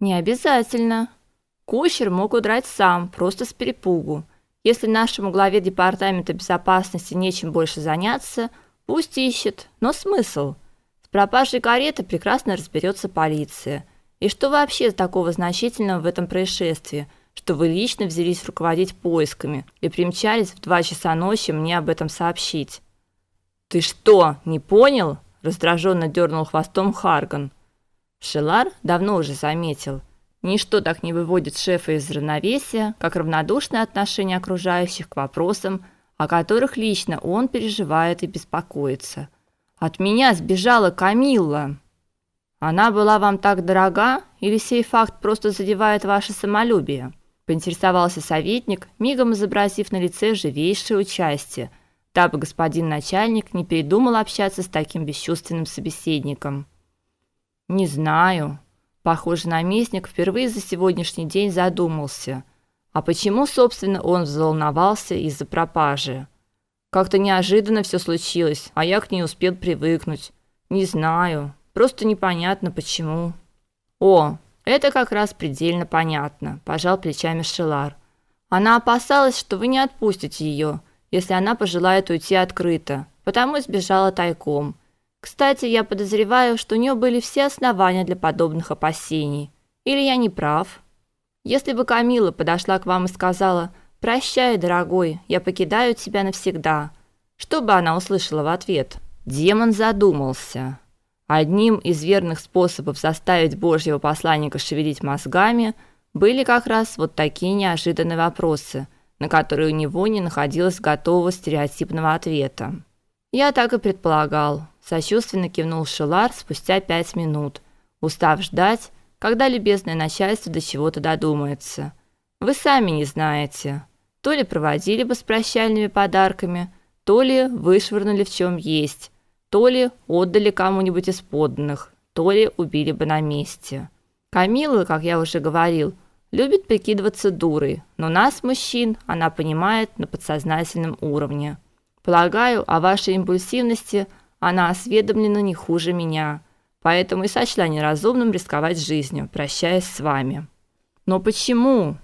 Не обязательно. Кучер мог удрать сам, просто с перепугу. Если нашему главе департамента безопасности нечем больше заняться, пусть ищет. Но смысл? С пропажей кареты прекрасно разберется полиция. И что вообще такого значительного в этом происшествии, что вы лично взялись руководить поисками и примчались в два часа ночи мне об этом сообщить? Ты что, не понял? раздраженно дернул хвостом Харган. Шелар давно уже заметил, Ничто так не выводит шефа из равновесия, как равнодушное отношение окружающих к вопросам, о которых лично он переживает и беспокоится. От меня сбежала Камилла. Она была вам так дорога, или сей факт просто задевает ваше самолюбие? Поинтересовался советник, мигом изобразив на лице живейшее участие, дабы господин начальник не передумал общаться с таким бесчувственным собеседником. Не знаю, Похоже, наместник впервые за сегодняшний день задумался, а почему, собственно, он взволновался из-за пропажи. Как-то неожиданно все случилось, а я к ней успел привыкнуть. Не знаю, просто непонятно почему. О, это как раз предельно понятно, пожал плечами Шелар. Она опасалась, что вы не отпустите ее, если она пожелает уйти открыто, потому и сбежала тайком. Кстати, я подозреваю, что у нее были все основания для подобных опасений. Или я не прав? Если бы Камила подошла к вам и сказала: "Прощай, дорогой, я покидаю тебя навсегда", что бы она услышала в ответ? Демон задумался. Одним из верных способов заставить Божьего посланника шевелить мозгами были как раз вот такие неожиданные вопросы, на которые у него не находилось готового стереотипного ответа. Я так и предполагал, сочувственно кивнул Шелар спустя пять минут, устав ждать, когда любезное начальство до чего-то додумается. Вы сами не знаете, то ли проводили бы с прощальными подарками, то ли вышвырнули в чем есть, то ли отдали кому-нибудь из подданных, то ли убили бы на месте. Камила, как я уже говорил, любит прикидываться дурой, но нас, мужчин, она понимает на подсознательном уровне. Полагаю, о вашей импульсивности – она осведомлена не хуже меня, поэтому и сочла неразумным рисковать жизнью, прощаясь с вами. Но почему?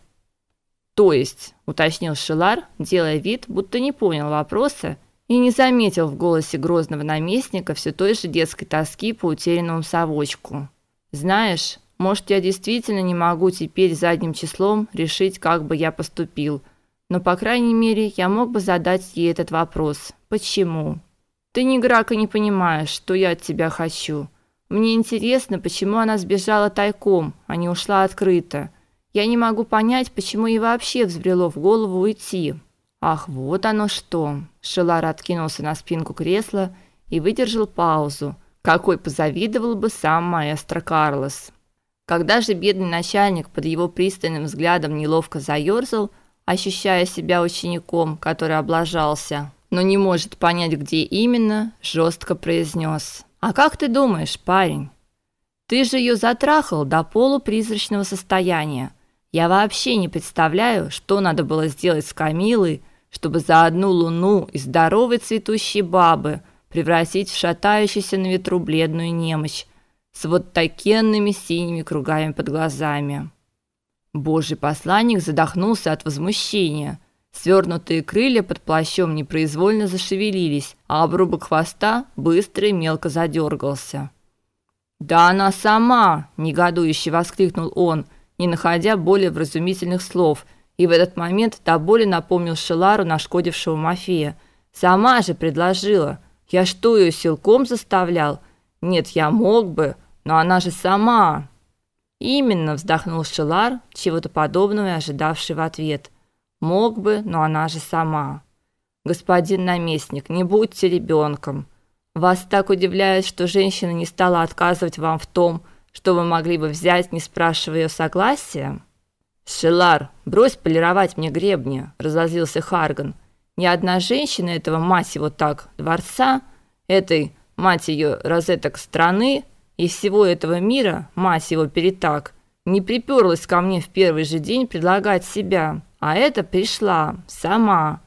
То есть, уточнил Шилар, делая вид, будто не понял вопроса и не заметил в голосе грозного наместника все той же детской тоски по утерянному совочку. Знаешь, может, я действительно не могу теперь задним числом решить, как бы я поступил, но по крайней мере, я мог бы задать ей этот вопрос: почему? Ты ни грака не понимаешь, что я от тебя хочу. Мне интересно, почему она сбежала тайком, а не ушла открыто. Я не могу понять, почему ей вообще взбрело в голову уйти. Ах, вот оно что. Шелар откинулся на спинку кресла и выдержал паузу, какой позавидовал бы сам маэстро Карлос. Когда же бедный начальник под его пристальным взглядом неловко заерзал, ощущая себя учеником, который облажался, но не может понять, где именно, жестко произнес. «А как ты думаешь, парень? Ты же ее затрахал до полупризрачного состояния. Я вообще не представляю, что надо было сделать с Камилой, чтобы за одну луну из здоровой цветущей бабы превратить в шатающуюся на ветру бледную немощь с вот такенными синими кругами под глазами». Божий посланник задохнулся от возмущения – Свернутые крылья под плащом непроизвольно зашевелились, а обрубок хвоста быстро и мелко задергался. "Да она сама!" негодующе воскликнул он, не находя более вразумительных слов, и в этот момент до боли напомнил Шелару нашкодившего Мафея. "Сама же предложила. Я что, ее силком заставлял? Нет, я мог бы, но она же сама." Именно вздохнул Шелар, чего-то подобного ожидавший в ответ. Мог бы, но она же сама. Господин наместник, не будьте ребенком. Вас так удивляет, что женщина не стала отказывать вам в том, что вы могли бы взять, не спрашивая ее согласия? Шелар, брось полировать мне гребни, разозлился Харган. Ни одна женщина этого мать его так дворца, этой мать ее розеток страны и всего этого мира, мать его перетак, не приперлась ко мне в первый же день предлагать себя. А эта пришла сама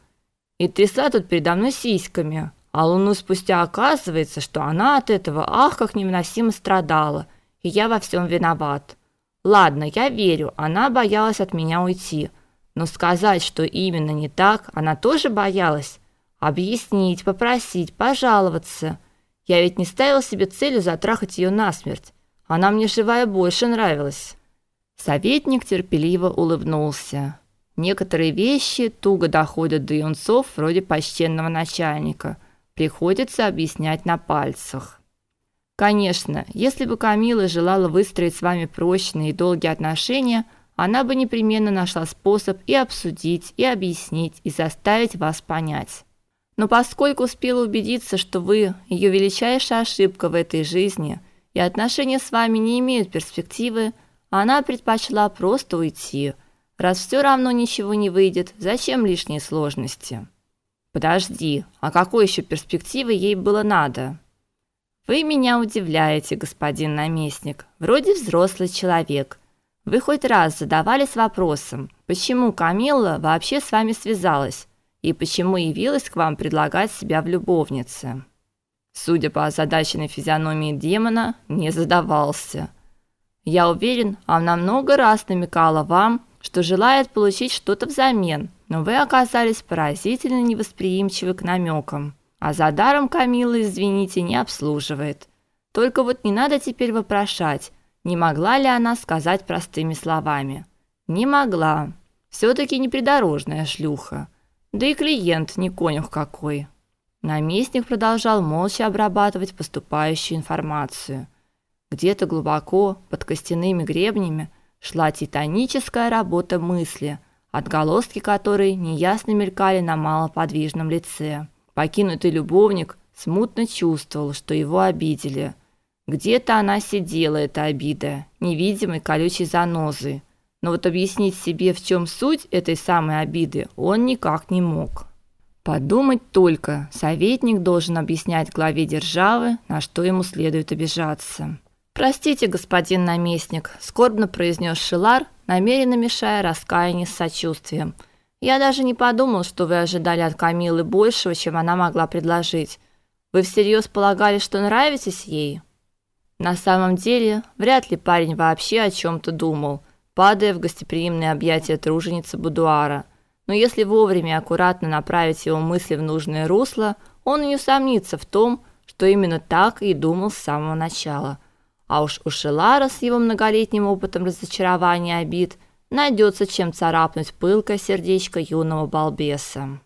и трясла тут передо мной сиськами. А луну спустя оказывается, что она от этого ах как невыносимо страдала, и я во всем виноват. Ладно, я верю, она боялась от меня уйти. Но сказать, что именно не так, она тоже боялась. Объяснить, попросить, пожаловаться. Я ведь не ставил себе целью затрахать ее насмерть. Она мне живая больше нравилась. Советник терпеливо улыбнулся. Некоторые вещи туго доходят до юнцов вроде почтенного начальника. Приходится объяснять на пальцах. Конечно, если бы Камила желала выстроить с вами прочные и долгие отношения, она бы непременно нашла способ и обсудить, и объяснить, и заставить вас понять. Но поскольку успела убедиться, что вы ее величайшая ошибка в этой жизни, и отношения с вами не имеют перспективы, она предпочла просто уйти. Раз все равно ничего не выйдет, зачем лишние сложности? Подожди, а какой еще перспективы ей было надо? Вы меня удивляете, господин наместник. Вроде взрослый человек. Вы хоть раз задавались вопросом, почему Камилла вообще с вами связалась и почему явилась к вам предлагать себя в любовнице? Судя по озадаченной физиономии демона, не задавался. Я уверен, она много раз намекала вам, что желает получить что-то взамен, но вы оказались поразительно невосприимчивы к намекам. А за даром Камила, извините, не обслуживает. Только вот не надо теперь вопрошать, не могла ли она сказать простыми словами. Не могла. все таки не придорожная шлюха. Да и клиент не конюх какой. Наместник продолжал молча обрабатывать поступающую информацию. Где-то глубоко, под костяными гребнями, шла титаническая работа мысли, отголоски которой неясно мелькали на малоподвижном лице. Покинутый любовник смутно чувствовал, что его обидели. Где-то она сидела, эта обида, невидимой колючей занозой. Но вот объяснить себе, в чем суть этой самой обиды, он никак не мог. Подумать только, советник должен объяснять главе державы, на что ему следует обижаться. Простите, господин наместник, скорбно произнес Шилар, намеренно мешая раскаяние с сочувствием. Я даже не подумал, что вы ожидали от Камилы большего, чем она могла предложить. Вы всерьез полагали, что нравитесь ей? На самом деле, вряд ли парень вообще о чем то думал, падая в гостеприимные объятия труженицы будуара. Но если вовремя и аккуратно направить его мысли в нужное русло, он не усомнится в том, что именно так и думал с самого начала. А уж у Шелара с его многолетним опытом разочарования и обид найдется чем царапнуть пылкое сердечко юного балбеса.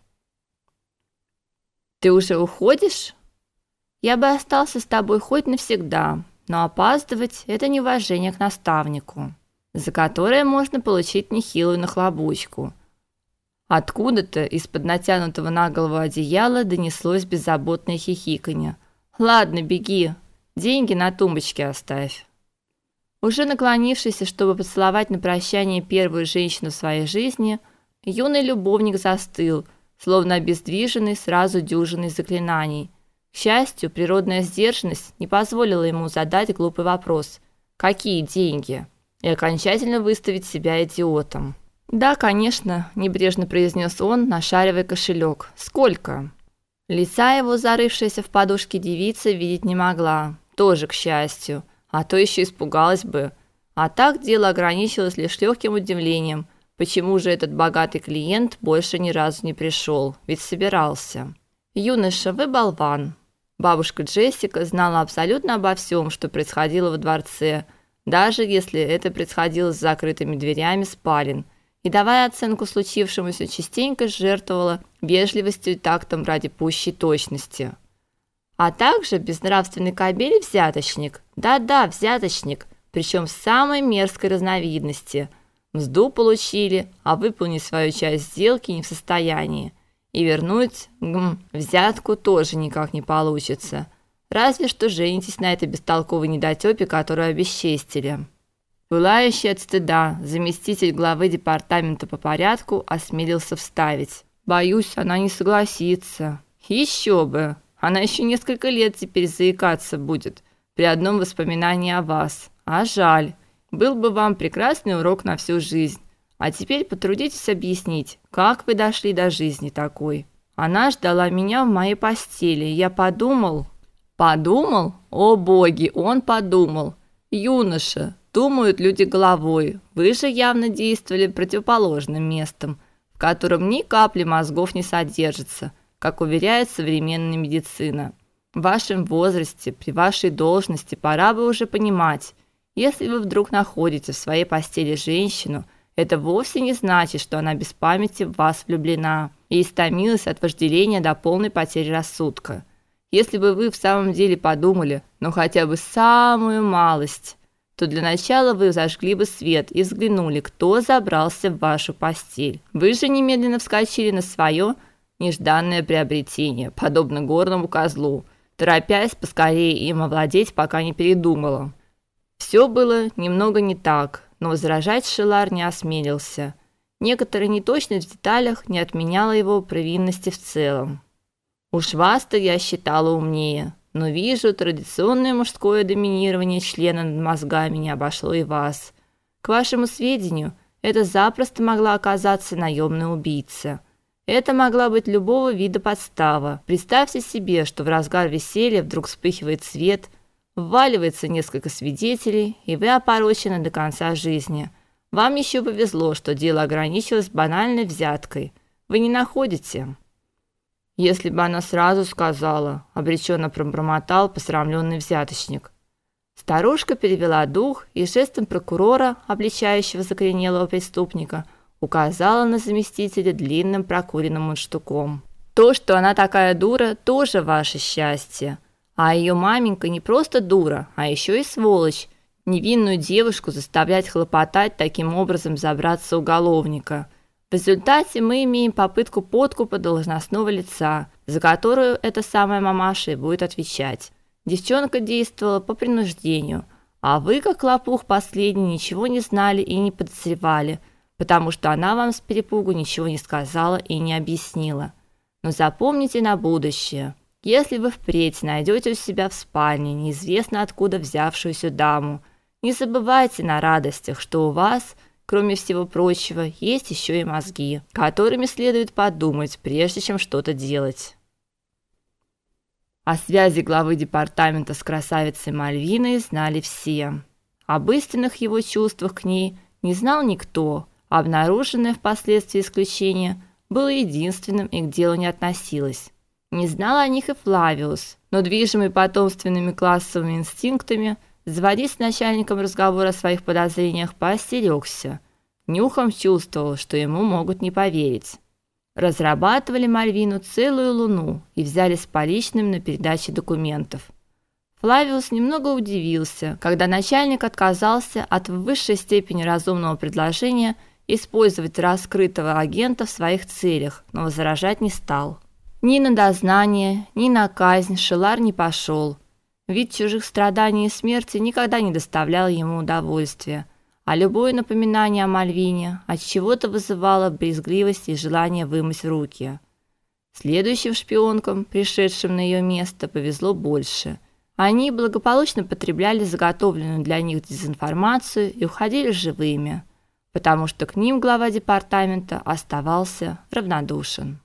Ты уже уходишь? Я бы остался с тобой хоть навсегда, но опаздывать это неуважение к наставнику, за которое можно получить нехилую нахлобучку. Откуда-то из-под натянутого на голову одеяла донеслось беззаботное хихиканье. Ладно, беги, Деньги на тумбочке оставь. Уже наклонившись, чтобы поцеловать на прощание первую женщину в своей жизни, юный любовник застыл, словно обездвиженный сразу дюжиной заклинаний. К счастью, природная сдержанность не позволила ему задать глупый вопрос: "Какие деньги?" и окончательно выставить себя идиотом. "Да, конечно", небрежно произнес он, нашаривая кошелек. "Сколько?" Лица его, зарывшаяся в подушки девица, видеть не могла. Тоже, к счастью, а то еще испугалась бы. А так дело ограничилось лишь легким удивлением, почему же этот богатый клиент больше ни разу не пришел, ведь собирался. Юноша, вы болван. Бабушка Джессика знала абсолютно обо всем, что происходило во дворце, даже если это происходило с закрытыми дверями спален. И давая оценку случившемуся, частенько жертвовала вежливостью и тактом ради пущей точности а также безнравственный кобель и взяточник. Да-да, взяточник, причем самой мерзкой разновидности. Мзду получили, а выполнить свою часть сделки не в состоянии. И вернуть гм, взятку тоже никак не получится. Разве что женитесь на этой бестолковой недотёпе, которую обесчестили. Пылающий от стыда, заместитель главы департамента по порядку осмелился вставить. Боюсь, она не согласится. Еще бы. Она еще несколько лет теперь заикаться будет при одном воспоминании о вас. А жаль. Был бы вам прекрасный урок на всю жизнь. А теперь потрудитесь объяснить, как вы дошли до жизни такой. Она ждала меня в моей постели. Я подумал, подумал? О боги, он подумал. Юноша, Думают люди головой. Вы же явно действовали противоположным местом, в котором ни капли мозгов не содержится, как уверяет современная медицина. В вашем возрасте, при вашей должности пора бы уже понимать, если вы вдруг находите в своей постели женщину, это вовсе не значит, что она без памяти в вас влюблена и истомилась от вожделения до полной потери рассудка. Если бы вы в самом деле подумали, ну хотя бы самую малость, то для начала вы зажгли бы свет и взглянули, кто забрался в вашу постель. Вы же немедленно вскочили на свое нежданное приобретение, подобно горному козлу, торопясь поскорее им овладеть, пока не передумала. Все было немного не так, но возражать Шелар не осмелился. Некоторая неточность в деталях не отменяла его провинности в целом. Уж вас-то я считала умнее, но вижу, традиционное мужское доминирование члена над мозгами не обошло и вас. К вашему сведению, это запросто могла оказаться наемный убийца. Это могла быть любого вида подстава. Представьте себе, что в разгар веселья вдруг вспыхивает свет, вваливается несколько свидетелей, и вы опорочены до конца жизни. Вам еще повезло, что дело ограничилось банальной взяткой. Вы не находите? Если бы она сразу сказала, обреченно пробормотал посрамленный взяточник. Старушка перевела дух и жестом прокурора, обличающего закоренелого преступника, указала на заместителя длинным прокуренным мундштуком. То, что она такая дура, тоже ваше счастье. А ее маменька не просто дура, а еще и сволочь. Невинную девушку заставлять хлопотать таким образом забраться уголовника. В результате мы имеем попытку подкупа должностного лица, за которую эта самая мамаша и будет отвечать. Девчонка действовала по принуждению, а вы, как лопух последний, ничего не знали и не подозревали – потому что она вам с перепугу ничего не сказала и не объяснила. Но запомните на будущее. Если вы впредь найдете у себя в спальне неизвестно откуда взявшуюся даму, не забывайте на радостях, что у вас, кроме всего прочего, есть еще и мозги, которыми следует подумать, прежде чем что-то делать. О связи главы департамента с красавицей Мальвиной знали все. Об истинных его чувствах к ней не знал никто, Обнаруженное впоследствии исключение было единственным и к делу не относилось. Не знал о них и Флавиус, но движимый потомственными классовыми инстинктами, заводить с начальником разговор о своих подозрениях поостерегся. Нюхом чувствовал, что ему могут не поверить. Разрабатывали Мальвину целую луну и взяли с поличным на передаче документов. Флавиус немного удивился, когда начальник отказался от в высшей степени разумного предложения – использовать раскрытого агента в своих целях, но возражать не стал. Ни на дознание, ни на казнь Шелар не пошел. Вид чужих страданий и смерти никогда не доставлял ему удовольствия, а любое напоминание о Мальвине от чего-то вызывало брезгливость и желание вымыть руки. Следующим шпионкам, пришедшим на ее место, повезло больше. Они благополучно потребляли заготовленную для них дезинформацию и уходили живыми потому что к ним глава департамента оставался равнодушен.